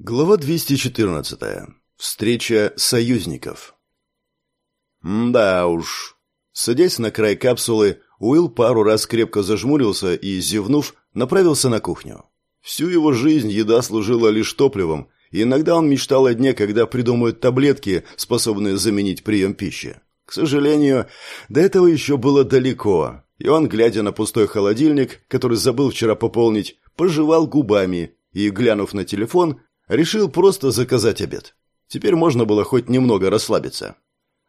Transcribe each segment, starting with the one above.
Глава 214. Встреча союзников. Да уж. Садясь на край капсулы, Уилл пару раз крепко зажмурился и, зевнув, направился на кухню. Всю его жизнь еда служила лишь топливом, и иногда он мечтал о дне, когда придумают таблетки, способные заменить прием пищи. К сожалению, до этого еще было далеко, и он, глядя на пустой холодильник, который забыл вчера пополнить, пожевал губами и, глянув на телефон, Решил просто заказать обед. Теперь можно было хоть немного расслабиться.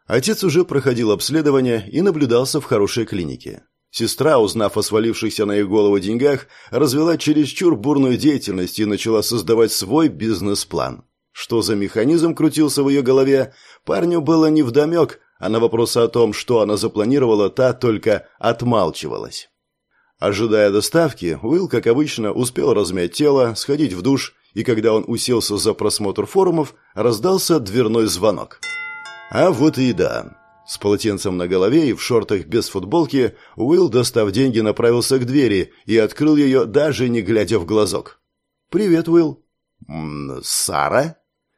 Отец уже проходил обследование и наблюдался в хорошей клинике. Сестра, узнав о свалившихся на их голову деньгах, развела чересчур бурную деятельность и начала создавать свой бизнес-план. Что за механизм крутился в ее голове, парню было невдомек, а на вопросы о том, что она запланировала, та только отмалчивалась. Ожидая доставки, Уилл, как обычно, успел размять тело, сходить в душ и когда он уселся за просмотр форумов, раздался дверной звонок. А вот и да. С полотенцем на голове и в шортах без футболки Уилл, достав деньги, направился к двери и открыл ее, даже не глядя в глазок. «Привет, Уилл». «Сара?»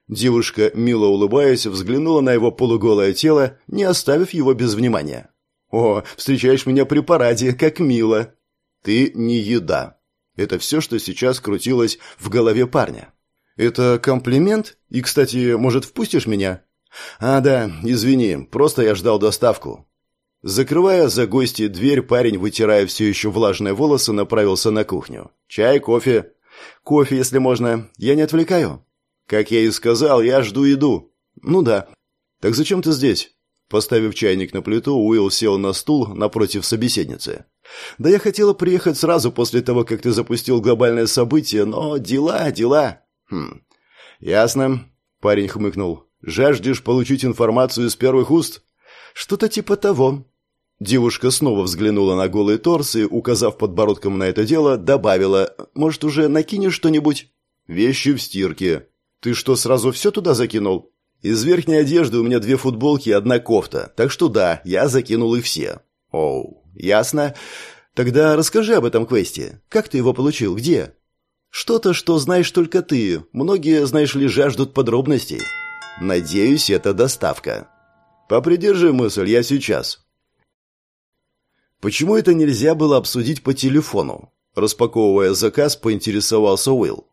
Девушка, мило улыбаясь, взглянула на его полуголое тело, не оставив его без внимания. «О, встречаешь меня при параде, как мило!» «Ты не еда», это все, что сейчас крутилось в голове парня. «Это комплимент? И, кстати, может, впустишь меня?» «А, да, извини, просто я ждал доставку». Закрывая за гостей дверь, парень, вытирая все еще влажные волосы, направился на кухню. «Чай, кофе?» «Кофе, если можно. Я не отвлекаю?» «Как я и сказал, я жду еду». «Ну да». «Так зачем ты здесь?» Поставив чайник на плиту, Уилл сел на стул напротив собеседницы. Да я хотела приехать сразу после того, как ты запустил глобальное событие, но дела, дела. Хм. Ясно, парень хмыкнул. Жаждешь получить информацию из первых уст? Что-то типа того. Девушка снова взглянула на голый торс и, указав подбородком на это дело, добавила: "Может, уже накинешь что-нибудь? Вещи в стирке. Ты что, сразу все туда закинул? Из верхней одежды у меня две футболки и одна кофта. Так что да, я закинул их все. Оу, Ясно. Тогда расскажи об этом квесте. Как ты его получил? Где? Что-то, что знаешь только ты. Многие, знаешь ли, жаждут подробностей. Надеюсь, это доставка. Попридержи мысль, я сейчас. Почему это нельзя было обсудить по телефону? Распаковывая заказ, поинтересовался Уилл.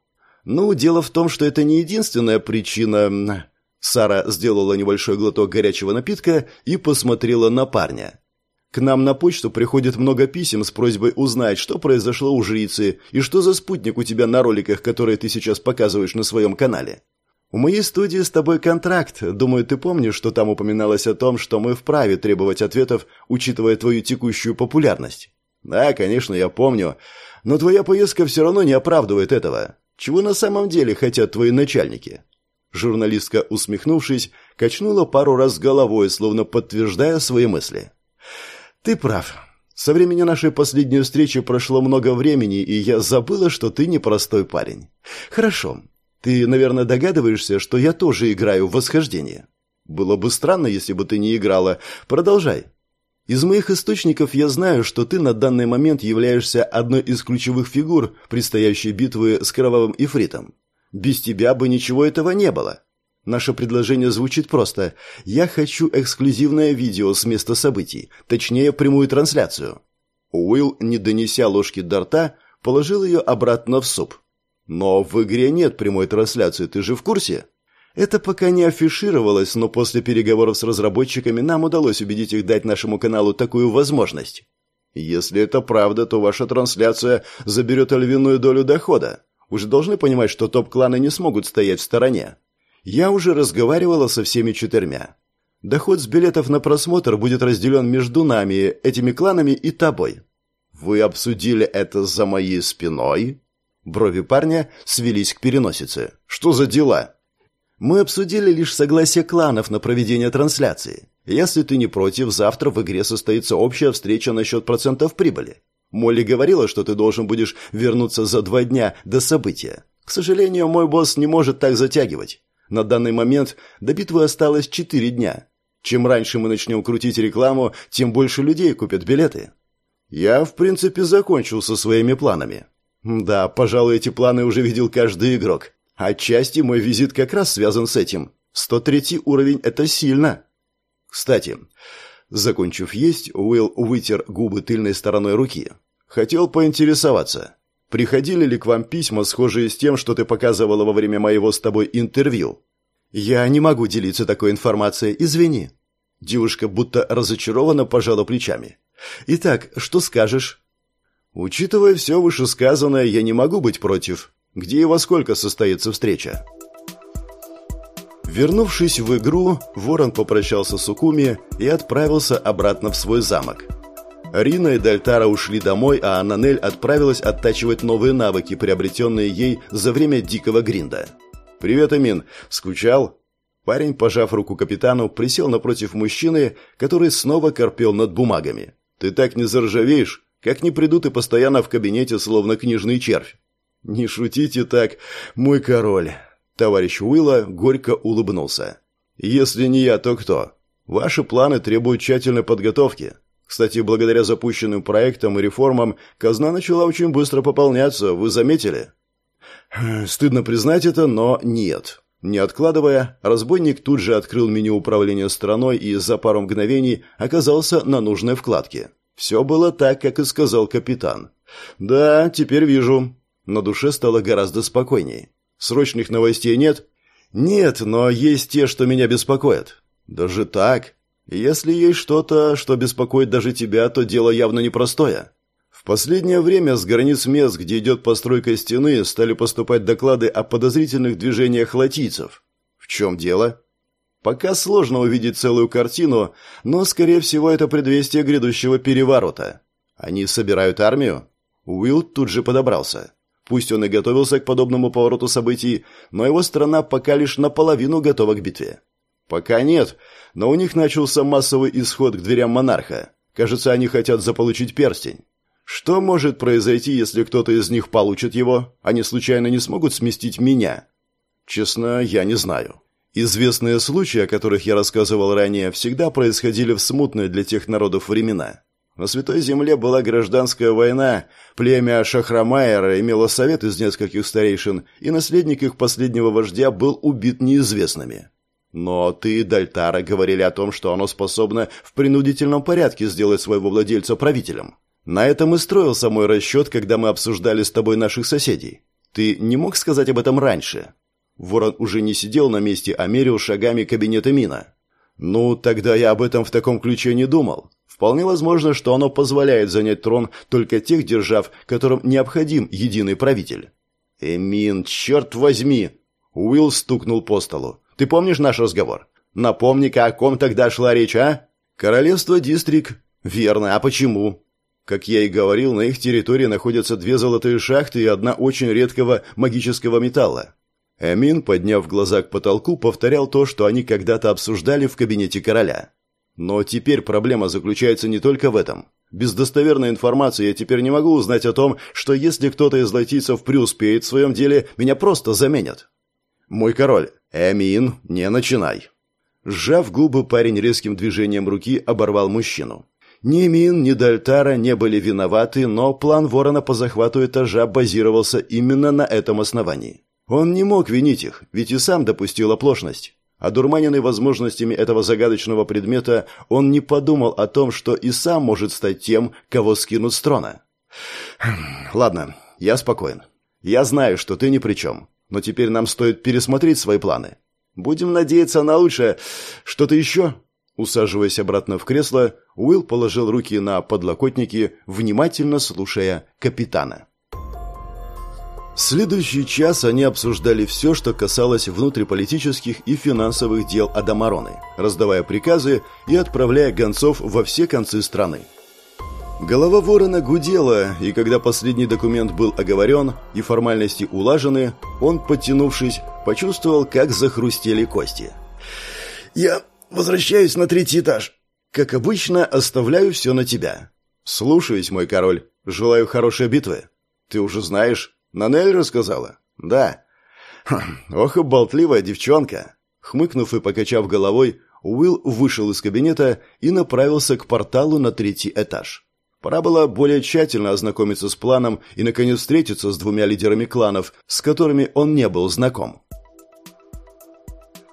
Ну, дело в том, что это не единственная причина. Сара сделала небольшой глоток горячего напитка и посмотрела на парня. К нам на почту приходит много писем с просьбой узнать, что произошло у жрицы и что за спутник у тебя на роликах, которые ты сейчас показываешь на своем канале. У моей студии с тобой контракт. Думаю, ты помнишь, что там упоминалось о том, что мы вправе требовать ответов, учитывая твою текущую популярность. Да, конечно, я помню. Но твоя поездка все равно не оправдывает этого. Чего на самом деле хотят твои начальники? Журналистка, усмехнувшись, качнула пару раз головой, словно подтверждая свои мысли. Ты прав. Со времени нашей последней встречи прошло много времени, и я забыла, что ты непростой парень. Хорошо. Ты, наверное, догадываешься, что я тоже играю в восхождение. Было бы странно, если бы ты не играла. Продолжай. Из моих источников я знаю, что ты на данный момент являешься одной из ключевых фигур предстоящей битвы с кровавым ифритом. Без тебя бы ничего этого не было. Наше предложение звучит просто. Я хочу эксклюзивное видео с места событий, точнее, прямую трансляцию. Уилл, не донеся ложки до рта, положил ее обратно в суп. Но в игре нет прямой трансляции, ты же в курсе? Это пока не афишировалось, но после переговоров с разработчиками нам удалось убедить их дать нашему каналу такую возможность. Если это правда, то ваша трансляция заберет львиную долю дохода. Уже должны понимать, что топ-кланы не смогут стоять в стороне. Я уже разговаривала со всеми четырьмя. Доход с билетов на просмотр будет разделен между нами, этими кланами и тобой. Вы обсудили это за моей спиной? Брови парня свелись к переносице. Что за дела? Мы обсудили лишь согласие кланов на проведение трансляции. Если ты не против, завтра в игре состоится общая встреча насчет процентов прибыли. Молли говорила, что ты должен будешь вернуться за два дня до события. К сожалению, мой босс не может так затягивать. На данный момент до битвы осталось четыре дня. Чем раньше мы начнем крутить рекламу, тем больше людей купят билеты. Я, в принципе, закончил со своими планами. Да, пожалуй, эти планы уже видел каждый игрок. Отчасти мой визит как раз связан с этим. 103 уровень – это сильно. Кстати, закончив есть, Уилл вытер губы тыльной стороной руки. Хотел поинтересоваться, приходили ли к вам письма, схожие с тем, что ты показывала во время моего с тобой интервью? Я не могу делиться такой информацией, извини. Девушка будто разочарованно пожала плечами. Итак, что скажешь? Учитывая все вышесказанное, я не могу быть против. Где и во сколько состоится встреча? Вернувшись в игру, Ворон попрощался с Укуми и отправился обратно в свой замок. Рина и Дальтара ушли домой, а Ананель отправилась оттачивать новые навыки, приобретенные ей за время дикого гринда. «Привет, Амин. Скучал?» Парень, пожав руку капитану, присел напротив мужчины, который снова корпел над бумагами. «Ты так не заржавеешь, как не придут и постоянно в кабинете, словно книжный червь». «Не шутите так, мой король». Товарищ Уилла горько улыбнулся. «Если не я, то кто? Ваши планы требуют тщательной подготовки. Кстати, благодаря запущенным проектам и реформам казна начала очень быстро пополняться, вы заметили?» Стыдно признать это, но нет. Не откладывая, разбойник тут же открыл меню управления страной и за пару мгновений оказался на нужной вкладке. Все было так, как и сказал капитан. «Да, теперь вижу». На душе стало гораздо спокойней. «Срочных новостей нет?» «Нет, но есть те, что меня беспокоят». «Даже так? Если есть что-то, что беспокоит даже тебя, то дело явно непростое. В последнее время с границ мест, где идет постройка стены, стали поступать доклады о подозрительных движениях латийцев. В чем дело? Пока сложно увидеть целую картину, но, скорее всего, это предвестие грядущего переворота. Они собирают армию? Уилл тут же подобрался. Пусть он и готовился к подобному повороту событий, но его страна пока лишь наполовину готова к битве. Пока нет, но у них начался массовый исход к дверям монарха. Кажется, они хотят заполучить перстень. Что может произойти, если кто-то из них получит его? Они случайно не смогут сместить меня? Честно, я не знаю. Известные случаи, о которых я рассказывал ранее, всегда происходили в смутные для тех народов времена. На Святой Земле была гражданская война, племя Шахрамайера имело совет из нескольких старейшин, и наследник их последнего вождя был убит неизвестными. Но ты и Дальтара говорили о том, что оно способно в принудительном порядке сделать своего владельца правителем. На этом и строился мой расчет, когда мы обсуждали с тобой наших соседей. Ты не мог сказать об этом раньше? Ворон уже не сидел на месте, а мерил шагами кабинета Мина. Ну, тогда я об этом в таком ключе не думал. Вполне возможно, что оно позволяет занять трон только тех держав, которым необходим единый правитель. Эмин, черт возьми! Уилл стукнул по столу. Ты помнишь наш разговор? Напомни-ка, о ком тогда шла речь, а? Королевство Дистрик. Верно, а почему? Как я и говорил, на их территории находятся две золотые шахты и одна очень редкого магического металла. Эмин, подняв глаза к потолку, повторял то, что они когда-то обсуждали в кабинете короля. Но теперь проблема заключается не только в этом. Без достоверной информации я теперь не могу узнать о том, что если кто-то из латийцев преуспеет в своем деле, меня просто заменят. Мой король, Эмин, не начинай. Сжав губы, парень резким движением руки оборвал мужчину. Ни Мин, ни Дальтара не были виноваты, но план Ворона по захвату этажа базировался именно на этом основании. Он не мог винить их, ведь и сам допустил оплошность. Одурманенный возможностями этого загадочного предмета, он не подумал о том, что и сам может стать тем, кого скинут с трона. Хм, «Ладно, я спокоен. Я знаю, что ты ни при чем, но теперь нам стоит пересмотреть свои планы. Будем надеяться на лучшее. Что-то еще?» Усаживаясь обратно в кресло, Уилл положил руки на подлокотники, внимательно слушая капитана. Следующий час они обсуждали все, что касалось внутриполитических и финансовых дел Адамароны, раздавая приказы и отправляя гонцов во все концы страны. Голова ворона гудела, и когда последний документ был оговорен и формальности улажены, он, подтянувшись, почувствовал, как захрустели кости. «Я Возвращаюсь на третий этаж. Как обычно, оставляю все на тебя. Слушаюсь, мой король. Желаю хорошей битвы. Ты уже знаешь? Нанель рассказала? Да. Хм, ох и болтливая девчонка. Хмыкнув и покачав головой, Уилл вышел из кабинета и направился к порталу на третий этаж. Пора было более тщательно ознакомиться с планом и, наконец, встретиться с двумя лидерами кланов, с которыми он не был знаком.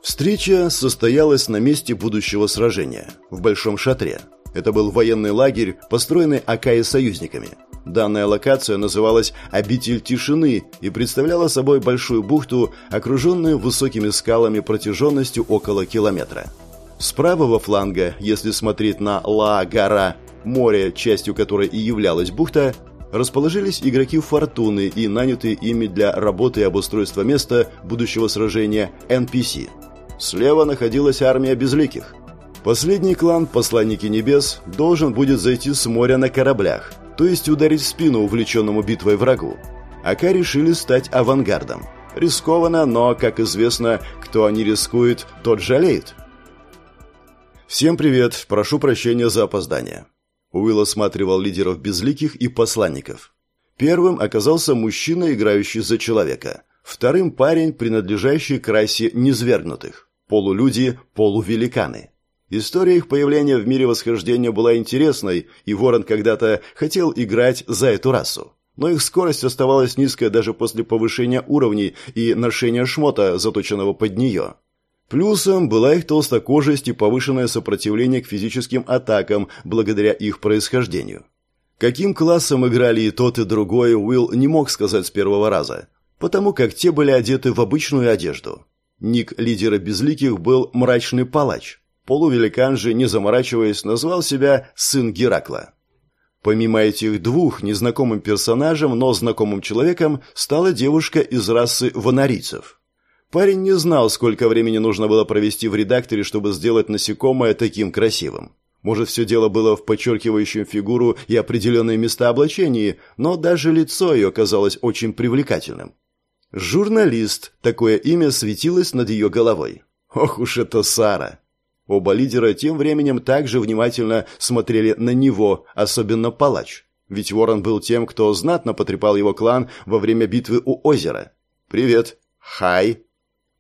Встреча состоялась на месте будущего сражения, в Большом Шатре. Это был военный лагерь, построенный Акаи союзниками. Данная локация называлась «Обитель тишины» и представляла собой большую бухту, окруженную высокими скалами протяженностью около километра. С правого фланга, если смотреть на Ла-гора, море, частью которой и являлась бухта, расположились игроки Фортуны и нанятые ими для работы и обустройства места будущего сражения NPC. Слева находилась армия безликих. Последний клан, посланники небес, должен будет зайти с моря на кораблях – то есть ударить в спину увлеченному битвой врагу. Ака решили стать авангардом. Рискованно, но, как известно, кто не рискует, тот жалеет. «Всем привет, прошу прощения за опоздание». Уилл осматривал лидеров безликих и посланников. Первым оказался мужчина, играющий за человека. Вторым парень, принадлежащий к расе низвергнутых. Полулюди, полувеликаны. История их появления в мире восхождения была интересной, и Ворон когда-то хотел играть за эту расу. Но их скорость оставалась низкой даже после повышения уровней и ношения шмота, заточенного под нее. Плюсом была их толстокожесть и повышенное сопротивление к физическим атакам благодаря их происхождению. Каким классом играли и тот, и другой, Уилл не мог сказать с первого раза, потому как те были одеты в обычную одежду. Ник лидера Безликих был «Мрачный палач», Полувеликан же, не заморачиваясь, назвал себя «сын Геракла». Помимо этих двух незнакомым персонажем, но знакомым человеком, стала девушка из расы ванарийцев. Парень не знал, сколько времени нужно было провести в редакторе, чтобы сделать насекомое таким красивым. Может, все дело было в подчеркивающем фигуру и определенные места облачении, но даже лицо ее казалось очень привлекательным. Журналист, такое имя светилось над ее головой. Ох уж это Сара! Оба лидера тем временем также внимательно смотрели на него, особенно палач. Ведь Ворон был тем, кто знатно потрепал его клан во время битвы у озера. «Привет!» «Хай!»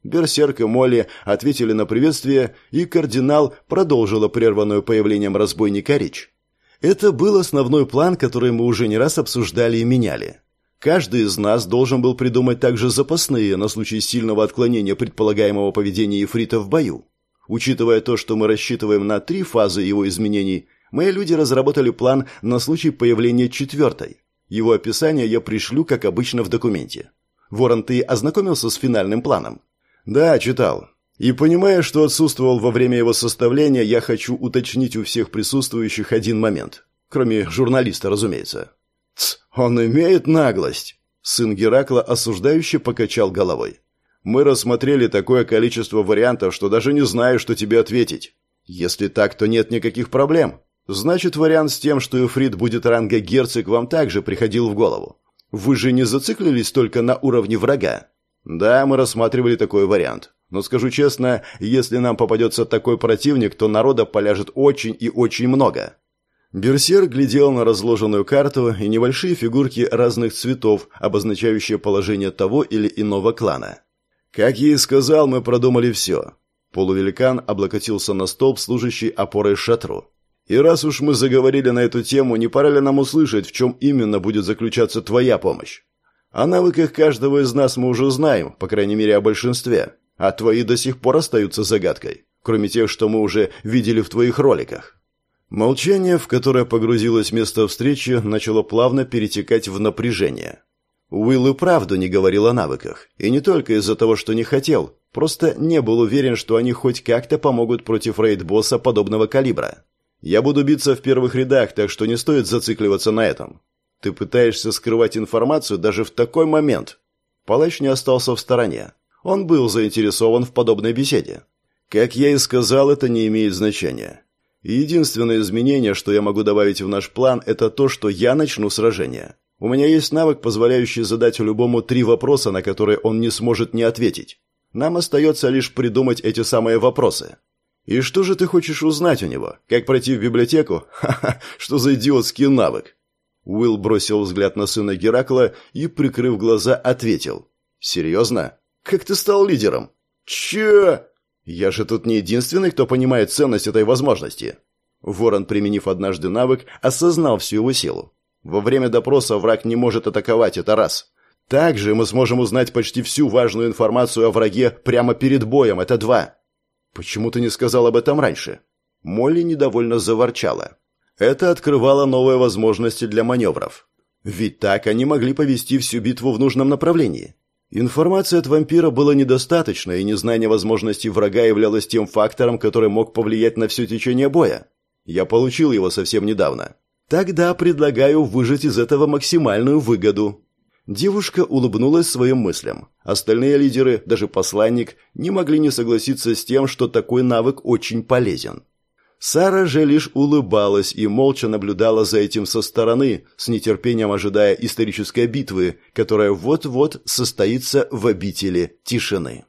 Берсерк и Молли ответили на приветствие, и кардинал продолжила прерванную появлением разбойника речь. Это был основной план, который мы уже не раз обсуждали и меняли. Каждый из нас должен был придумать также запасные на случай сильного отклонения предполагаемого поведения Ефрита в бою. Учитывая то, что мы рассчитываем на три фазы его изменений, мои люди разработали план на случай появления четвертой. Его описание я пришлю, как обычно, в документе. Ворон, ты ознакомился с финальным планом? Да, читал. И понимая, что отсутствовал во время его составления, я хочу уточнить у всех присутствующих один момент. Кроме журналиста, разумеется. Ц, он имеет наглость. Сын Геракла осуждающе покачал головой. Мы рассмотрели такое количество вариантов, что даже не знаю, что тебе ответить. Если так, то нет никаких проблем. Значит, вариант с тем, что Эфрит будет ранга герцог, вам также приходил в голову. Вы же не зациклились только на уровне врага? Да, мы рассматривали такой вариант. Но скажу честно, если нам попадется такой противник, то народа поляжет очень и очень много. Берсер глядел на разложенную карту и небольшие фигурки разных цветов, обозначающие положение того или иного клана. Как я и сказал, мы продумали все. Полувеликан облокотился на столб, служащий опорой шатру. И раз уж мы заговорили на эту тему, не пора ли нам услышать, в чем именно будет заключаться твоя помощь? О навыках каждого из нас мы уже знаем, по крайней мере, о большинстве. А твои до сих пор остаются загадкой, кроме тех, что мы уже видели в твоих роликах. Молчание, в которое погрузилось место встречи, начало плавно перетекать в напряжение. Уилл и правду не говорил о навыках. И не только из-за того, что не хотел. Просто не был уверен, что они хоть как-то помогут против рейд-босса подобного калибра. Я буду биться в первых рядах, так что не стоит зацикливаться на этом. Ты пытаешься скрывать информацию даже в такой момент. Палач не остался в стороне. Он был заинтересован в подобной беседе. Как я и сказал, это не имеет значения. Единственное изменение, что я могу добавить в наш план, это то, что я начну сражение. У меня есть навык, позволяющий задать любому три вопроса, на которые он не сможет не ответить. Нам остается лишь придумать эти самые вопросы. И что же ты хочешь узнать у него? Как пройти в библиотеку? Ха-ха, что за идиотский навык? Уилл бросил взгляд на сына Геракла и, прикрыв глаза, ответил. «Серьезно? Как ты стал лидером?» «Че?» «Я же тут не единственный, кто понимает ценность этой возможности». Ворон, применив однажды навык, осознал всю его силу. Во время допроса враг не может атаковать, это раз. Также мы сможем узнать почти всю важную информацию о враге прямо перед боем, это два. Почему ты не сказал об этом раньше? Молли недовольно заворчала. Это открывало новые возможности для маневров. Ведь так они могли повести всю битву в нужном направлении. Информации от вампира было недостаточно, и незнание возможностей врага являлось тем фактором, который мог повлиять на все течение боя. Я получил его совсем недавно. Тогда предлагаю выжать из этого максимальную выгоду. Девушка улыбнулась своим мыслям. Остальные лидеры, даже посланник, не могли не согласиться с тем, что такой навык очень полезен. Сара же лишь улыбалась и молча наблюдала за этим со стороны, с нетерпением ожидая исторической битвы, которая вот-вот состоится в обители тишины.